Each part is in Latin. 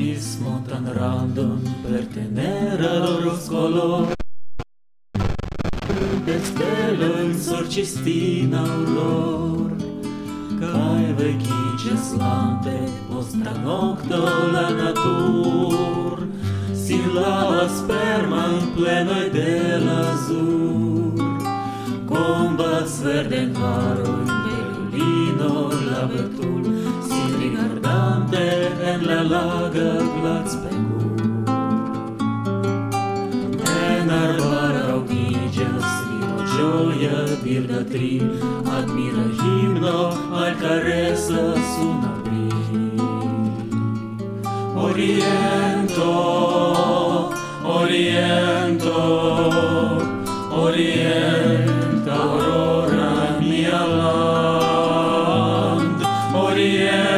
abismo tan random per tenera loro scolor de stelo in sorcistina auror cae vecices lante postra nocto la natur. Si lavas perman plenoi de l'azur combas verden in velino la vetur si rigardas der Lagerplatz Begur. Энарбара Раугиджа, Срилоджоя, Бирдатри, От мира гимно, Алькареса, Сунабри. Ориенто, Ориенто, Ориенто, Aurora, mia land, Oriente.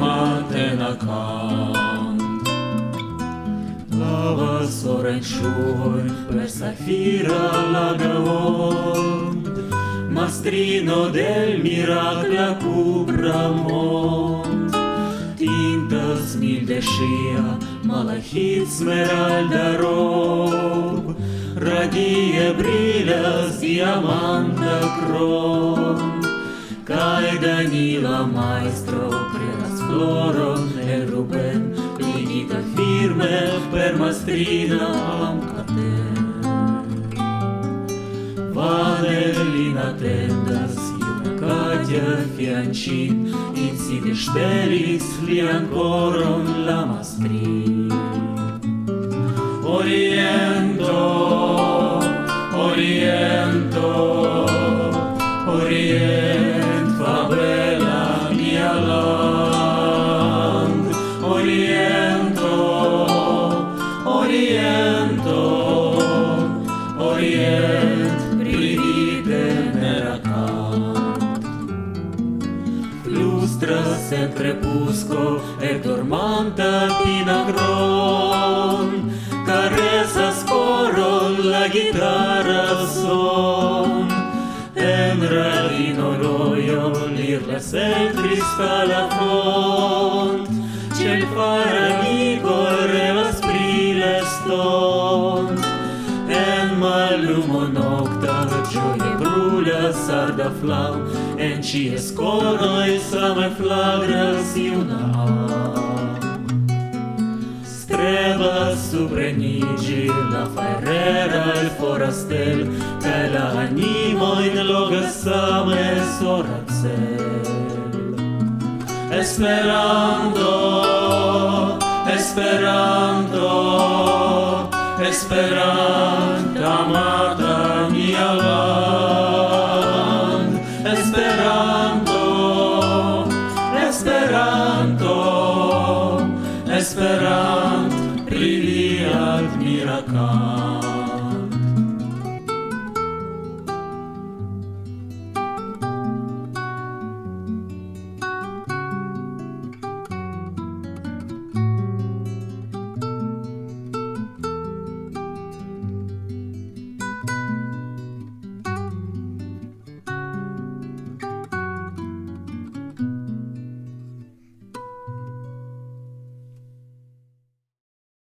niematen erkannt. Lavas orenjul per safira lagavond, Mastrino del miracla cubramont. Tintas mil de șia, malachit smeralda rob, Radie brilhas diamanta crom. Kai Danila Maestro Pre floro e ruben ligita firme per mastrina amcate Valerina tendas iuna Katia fiancin in si desteris lian coron la mastrin. oriento orient privite meracat lustras en crepusco et dormanta pinagron caresas coron la guitarra son. En radino roion lirlas el cristala font cel fara en mallumo nocta gioie brulă sar da en cies coroi same flagras iuna Streva suprenigi la ferrera el forastel ca la animo in loga same soracel Esperando Esperando Esperando Tolerant privi admiracant.